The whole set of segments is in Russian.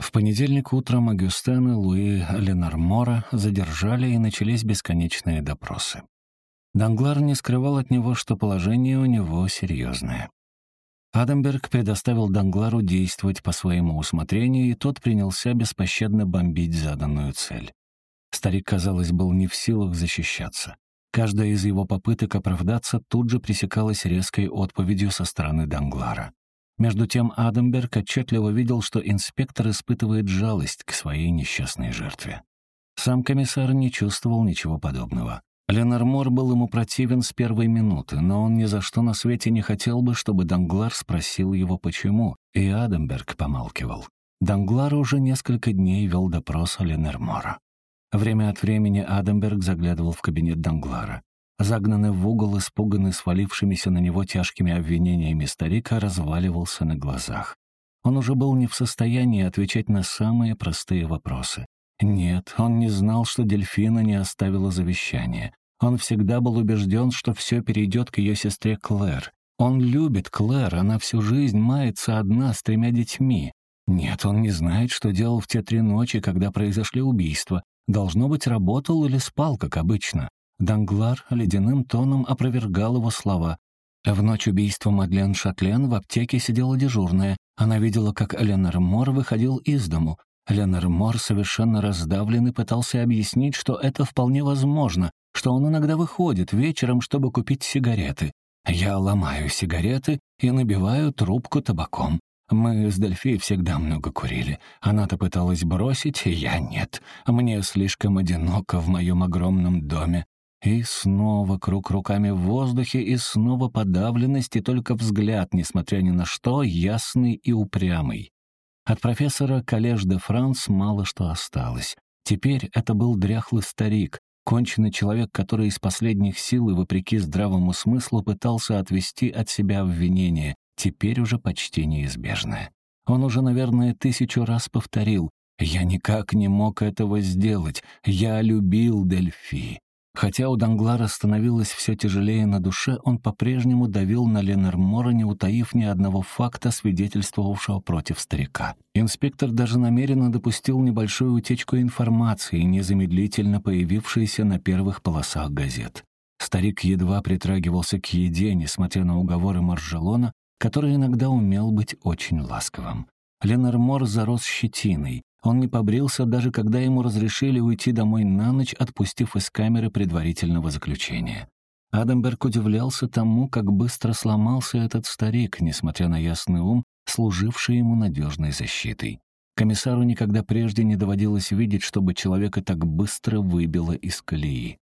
В понедельник утром Агюстена Луи Ленармора задержали и начались бесконечные допросы. Данглар не скрывал от него, что положение у него серьезное. Адамберг предоставил Данглару действовать по своему усмотрению, и тот принялся беспощадно бомбить заданную цель. Старик, казалось, был не в силах защищаться. Каждая из его попыток оправдаться тут же пресекалась резкой отповедью со стороны Данглара. Между тем Адамберг отчетливо видел, что инспектор испытывает жалость к своей несчастной жертве. Сам комиссар не чувствовал ничего подобного. Ленармор был ему противен с первой минуты, но он ни за что на свете не хотел бы, чтобы Данглар спросил его почему, и Адамберг помалкивал. Данглар уже несколько дней вел допрос Ленармора. Время от времени Адамберг заглядывал в кабинет Данглара. Загнанный в угол, испуганный свалившимися на него тяжкими обвинениями старика, разваливался на глазах. Он уже был не в состоянии отвечать на самые простые вопросы. Нет, он не знал, что дельфина не оставила завещание. Он всегда был убежден, что все перейдет к ее сестре Клэр. Он любит Клэр, она всю жизнь мается одна с тремя детьми. Нет, он не знает, что делал в те три ночи, когда произошли убийства. Должно быть, работал или спал, как обычно. Данглар ледяным тоном опровергал его слова. В ночь убийства Мадлен Шатлен в аптеке сидела дежурная. Она видела, как Ленар Мор выходил из дому. Ленар Мор, совершенно раздавленный, пытался объяснить, что это вполне возможно, что он иногда выходит вечером, чтобы купить сигареты. Я ломаю сигареты и набиваю трубку табаком. Мы с Дельфи всегда много курили. Она-то пыталась бросить, я нет. Мне слишком одиноко в моем огромном доме. И снова круг руками в воздухе, и снова подавленность, и только взгляд, несмотря ни на что, ясный и упрямый. От профессора Коллеж де Франс мало что осталось. Теперь это был дряхлый старик, конченый человек, который из последних сил и вопреки здравому смыслу пытался отвести от себя обвинение, теперь уже почти неизбежное. Он уже, наверное, тысячу раз повторил «Я никак не мог этого сделать. Я любил Дельфи. Хотя у Данглара становилось все тяжелее на душе, он по-прежнему давил на Ленармора, не утаив ни одного факта, свидетельствовавшего против старика. Инспектор даже намеренно допустил небольшую утечку информации, незамедлительно появившейся на первых полосах газет. Старик едва притрагивался к еде, несмотря на уговоры Маржелона, который иногда умел быть очень ласковым. Ленармор зарос щетиной, он не побрился, даже когда ему разрешили уйти домой на ночь, отпустив из камеры предварительного заключения. Адамберг удивлялся тому, как быстро сломался этот старик, несмотря на ясный ум, служивший ему надежной защитой. Комиссару никогда прежде не доводилось видеть, чтобы человека так быстро выбило из колеи.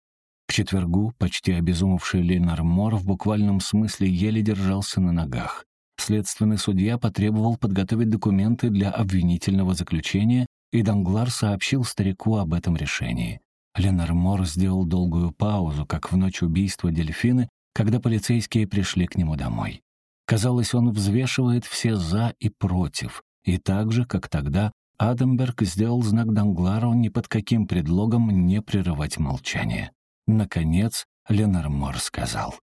К четвергу почти обезумевший Ленар Мор в буквальном смысле еле держался на ногах. Следственный судья потребовал подготовить документы для обвинительного заключения, и Данглар сообщил старику об этом решении. Ленар Мор сделал долгую паузу, как в ночь убийства дельфины, когда полицейские пришли к нему домой. Казалось, он взвешивает все «за» и «против», и так же, как тогда, Адамберг сделал знак Данглару ни под каким предлогом не прерывать молчание. Наконец, Ленармор сказал,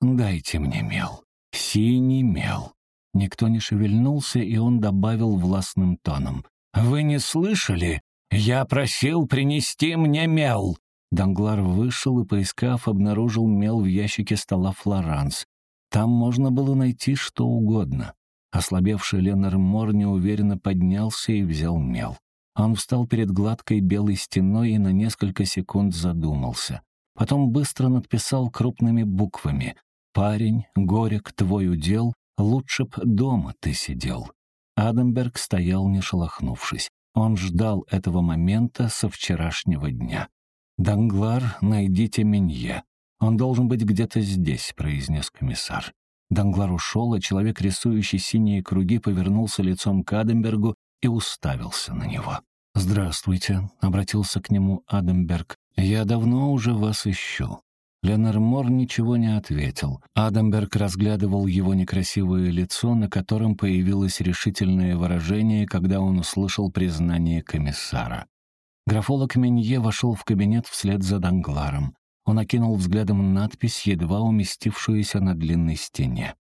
«Дайте мне мел, синий мел». Никто не шевельнулся, и он добавил властным тоном. «Вы не слышали? Я просил принести мне мел!» Данглар вышел и, поискав, обнаружил мел в ящике стола Флоранс. Там можно было найти что угодно. Ослабевший Ленар Мор неуверенно поднялся и взял мел. Он встал перед гладкой белой стеной и на несколько секунд задумался. Потом быстро надписал крупными буквами «Парень, горек, твой удел, Лучше б дома ты сидел». Адамберг стоял, не шелохнувшись. Он ждал этого момента со вчерашнего дня. «Данглар, найдите Менье. Он должен быть где-то здесь», — произнес комиссар. Данглар ушел, а человек, рисующий синие круги, повернулся лицом к Адамбергу и уставился на него. «Здравствуйте», — обратился к нему Адамберг. «Я давно уже вас ищу. Ленар Мор ничего не ответил. Адамберг разглядывал его некрасивое лицо, на котором появилось решительное выражение, когда он услышал признание комиссара. Графолог Менье вошел в кабинет вслед за Дангларом. Он окинул взглядом надпись, едва уместившуюся на длинной стене.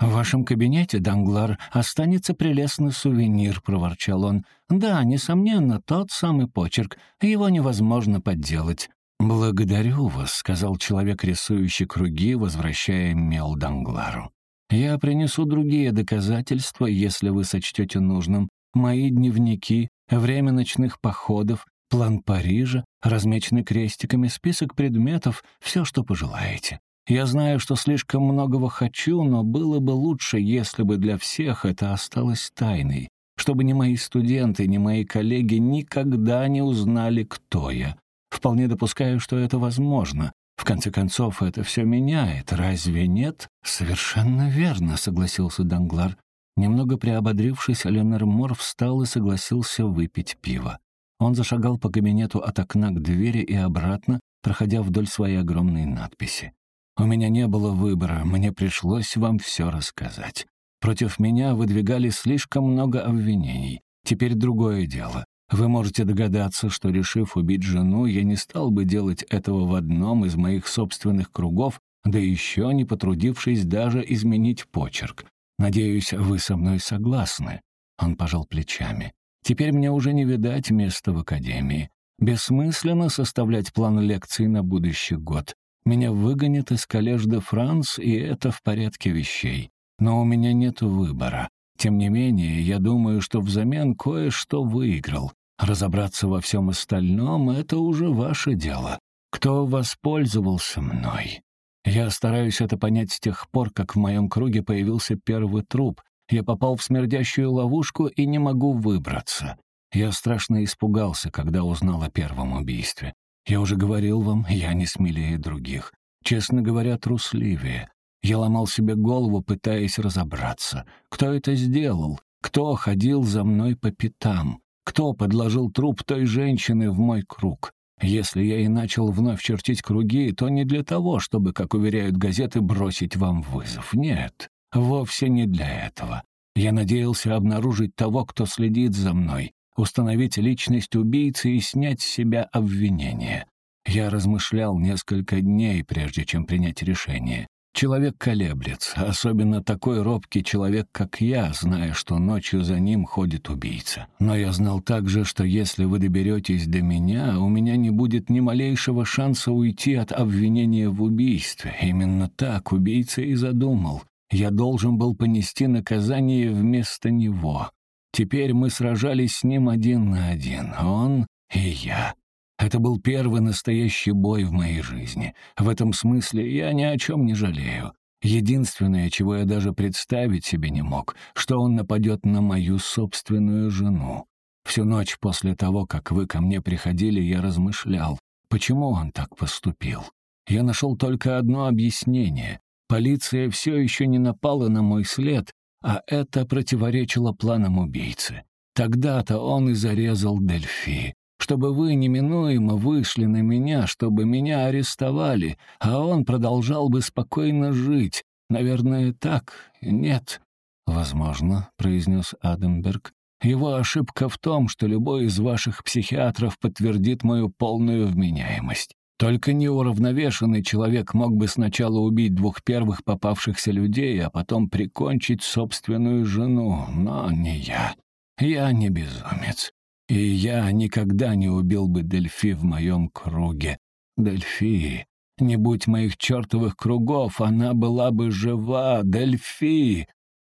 «В вашем кабинете, Данглар, останется прелестный сувенир», — проворчал он. «Да, несомненно, тот самый почерк. Его невозможно подделать». «Благодарю вас», — сказал человек, рисующий круги, возвращая мел Данглару. «Я принесу другие доказательства, если вы сочтете нужным. Мои дневники, время ночных походов, план Парижа, размеченный крестиками, список предметов, все, что пожелаете. Я знаю, что слишком многого хочу, но было бы лучше, если бы для всех это осталось тайной, чтобы ни мои студенты, ни мои коллеги никогда не узнали, кто я. Вполне допускаю, что это возможно. В конце концов, это все меняет, разве нет? Совершенно верно, согласился Данглар. Немного приободрившись, Ленар Мор встал и согласился выпить пиво. Он зашагал по кабинету от окна к двери и обратно, проходя вдоль своей огромной надписи. У меня не было выбора, мне пришлось вам все рассказать. Против меня выдвигали слишком много обвинений. Теперь другое дело. Вы можете догадаться, что, решив убить жену, я не стал бы делать этого в одном из моих собственных кругов, да еще не потрудившись даже изменить почерк. Надеюсь, вы со мной согласны». Он пожал плечами. «Теперь мне уже не видать места в академии. Бессмысленно составлять план лекций на будущий год. Меня выгонят из коллеж де Франс, и это в порядке вещей. Но у меня нет выбора. Тем не менее, я думаю, что взамен кое-что выиграл. Разобраться во всем остальном — это уже ваше дело. Кто воспользовался мной? Я стараюсь это понять с тех пор, как в моем круге появился первый труп. Я попал в смердящую ловушку и не могу выбраться. Я страшно испугался, когда узнал о первом убийстве. Я уже говорил вам, я не смелее других. Честно говоря, трусливее. Я ломал себе голову, пытаясь разобраться. Кто это сделал? Кто ходил за мной по пятам? Кто подложил труп той женщины в мой круг? Если я и начал вновь чертить круги, то не для того, чтобы, как уверяют газеты, бросить вам вызов. Нет, вовсе не для этого. Я надеялся обнаружить того, кто следит за мной, установить личность убийцы и снять с себя обвинение. Я размышлял несколько дней, прежде чем принять решение. Человек колеблется, особенно такой робкий человек, как я, зная, что ночью за ним ходит убийца. Но я знал также, что если вы доберетесь до меня, у меня не будет ни малейшего шанса уйти от обвинения в убийстве. Именно так убийца и задумал. Я должен был понести наказание вместо него. Теперь мы сражались с ним один на один, он и я. Это был первый настоящий бой в моей жизни. В этом смысле я ни о чем не жалею. Единственное, чего я даже представить себе не мог, что он нападет на мою собственную жену. Всю ночь после того, как вы ко мне приходили, я размышлял, почему он так поступил. Я нашел только одно объяснение. Полиция все еще не напала на мой след, а это противоречило планам убийцы. Тогда-то он и зарезал Дельфи, чтобы вы неминуемо вышли на меня, чтобы меня арестовали, а он продолжал бы спокойно жить. Наверное, так? Нет. Возможно, произнес Адамберг. Его ошибка в том, что любой из ваших психиатров подтвердит мою полную вменяемость. Только неуравновешенный человек мог бы сначала убить двух первых попавшихся людей, а потом прикончить собственную жену, но не я. Я не безумец. И я никогда не убил бы Дельфи в моем круге. Дельфи, не будь моих чертовых кругов, она была бы жива, Дельфи!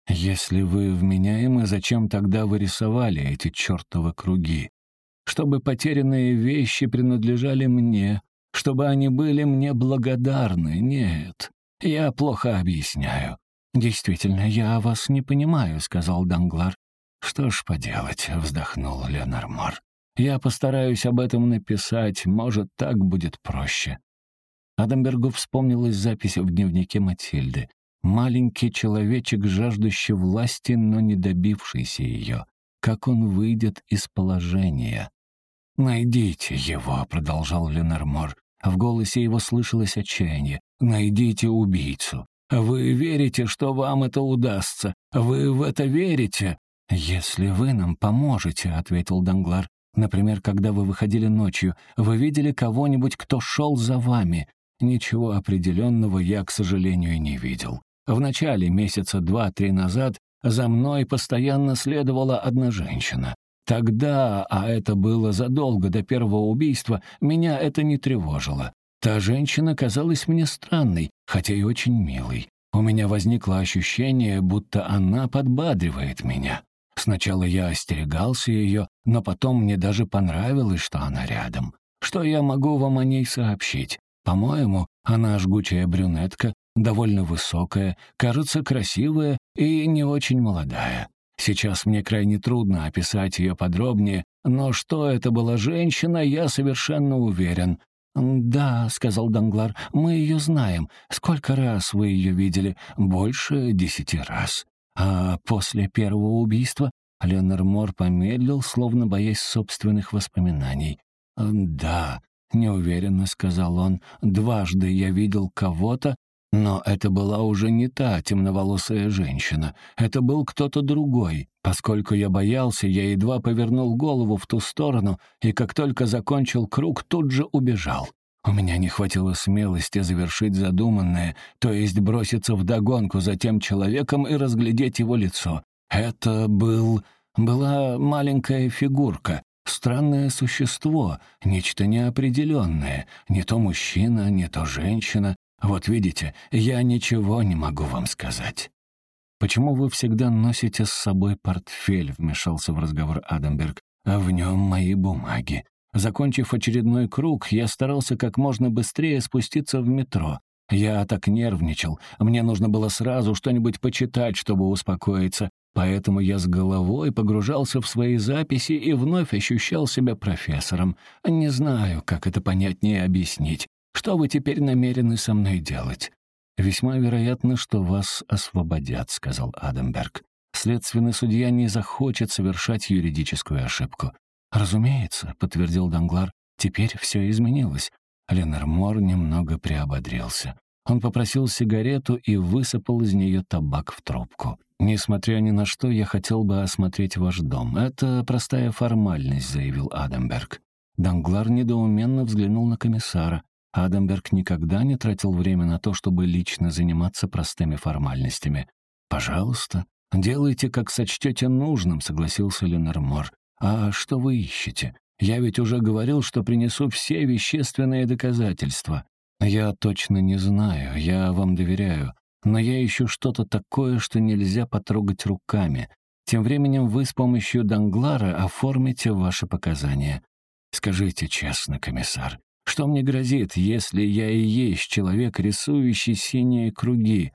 Если вы вменяемы, зачем тогда вы рисовали эти чертовы круги? Чтобы потерянные вещи принадлежали мне, чтобы они были мне благодарны. Нет, я плохо объясняю. «Действительно, я вас не понимаю», — сказал Данглар. «Что ж поделать», — вздохнул Ленормор. «Я постараюсь об этом написать, может, так будет проще». Адамбергу вспомнилась запись в дневнике Матильды. Маленький человечек, жаждущий власти, но не добившийся ее. Как он выйдет из положения? «Найдите его», — продолжал Ленормор. В голосе его слышалось отчаяние. «Найдите убийцу. Вы верите, что вам это удастся? Вы в это верите?» «Если вы нам поможете», — ответил Данглар. «Например, когда вы выходили ночью, вы видели кого-нибудь, кто шел за вами?» «Ничего определенного я, к сожалению, не видел. В начале месяца два-три назад за мной постоянно следовала одна женщина. Тогда, а это было задолго до первого убийства, меня это не тревожило. Та женщина казалась мне странной, хотя и очень милой. У меня возникло ощущение, будто она подбадривает меня. Сначала я остерегался ее, но потом мне даже понравилось, что она рядом. Что я могу вам о ней сообщить? По-моему, она жгучая брюнетка, довольно высокая, кажется красивая и не очень молодая. Сейчас мне крайне трудно описать ее подробнее, но что это была женщина, я совершенно уверен. «Да», — сказал Данглар, — «мы ее знаем. Сколько раз вы ее видели? Больше десяти раз. А после первого убийства Леннер Мор помедлил, словно боясь собственных воспоминаний. «Да», — неуверенно сказал он, — «дважды я видел кого-то, но это была уже не та темноволосая женщина. Это был кто-то другой. Поскольку я боялся, я едва повернул голову в ту сторону, и как только закончил круг, тут же убежал. У меня не хватило смелости завершить задуманное, то есть броситься вдогонку за тем человеком и разглядеть его лицо. Это был... была маленькая фигурка, странное существо, нечто неопределенное, не то мужчина, не то женщина. Вот видите, я ничего не могу вам сказать. «Почему вы всегда носите с собой портфель?» — вмешался в разговор Адамберг. «А в нем мои бумаги. Закончив очередной круг, я старался как можно быстрее спуститься в метро. Я так нервничал, мне нужно было сразу что-нибудь почитать, чтобы успокоиться, поэтому я с головой погружался в свои записи и вновь ощущал себя профессором. Не знаю, как это понятнее объяснить. Что вы теперь намерены со мной делать? «Весьма вероятно, что вас освободят», — сказал Адамберг. «Следственный судья не захочет совершать юридическую ошибку. «Разумеется», — подтвердил Данглар, — «теперь все изменилось». Ленормор немного приободрился. Он попросил сигарету и высыпал из нее табак в трубку. «Несмотря ни на что, я хотел бы осмотреть ваш дом. Это простая формальность», — заявил Адамберг. Данглар недоуменно взглянул на комиссара. Адамберг никогда не тратил время на то, чтобы лично заниматься простыми формальностями. «Пожалуйста, делайте, как сочтете нужным», — согласился Ленормор. «А что вы ищете? Я ведь уже говорил, что принесу все вещественные доказательства. Я точно не знаю, я вам доверяю. Но я ищу что-то такое, что нельзя потрогать руками. Тем временем вы с помощью Данглара оформите ваши показания. Скажите честно, комиссар, что мне грозит, если я и есть человек, рисующий синие круги?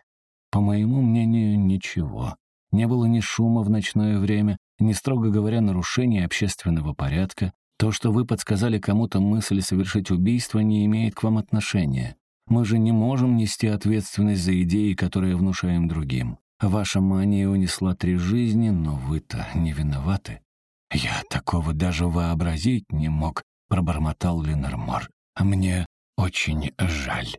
По моему мнению, ничего. Не было ни шума в ночное время, ни, строго говоря, нарушения общественного порядка. То, что вы подсказали кому-то мысль совершить убийство, не имеет к вам отношения. Мы же не можем нести ответственность за идеи, которые внушаем другим. Ваша мания унесла три жизни, но вы-то не виноваты. Я такого даже вообразить не мог, пробормотал Ленормор. Мне очень жаль.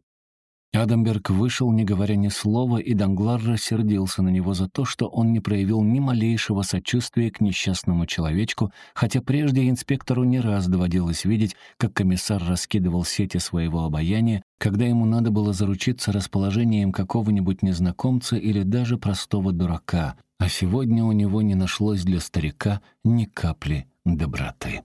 Адамберг вышел, не говоря ни слова, и Данглар рассердился на него за то, что он не проявил ни малейшего сочувствия к несчастному человечку, хотя прежде инспектору не раз доводилось видеть, как комиссар раскидывал сети своего обаяния, когда ему надо было заручиться расположением какого-нибудь незнакомца или даже простого дурака, а сегодня у него не нашлось для старика ни капли доброты.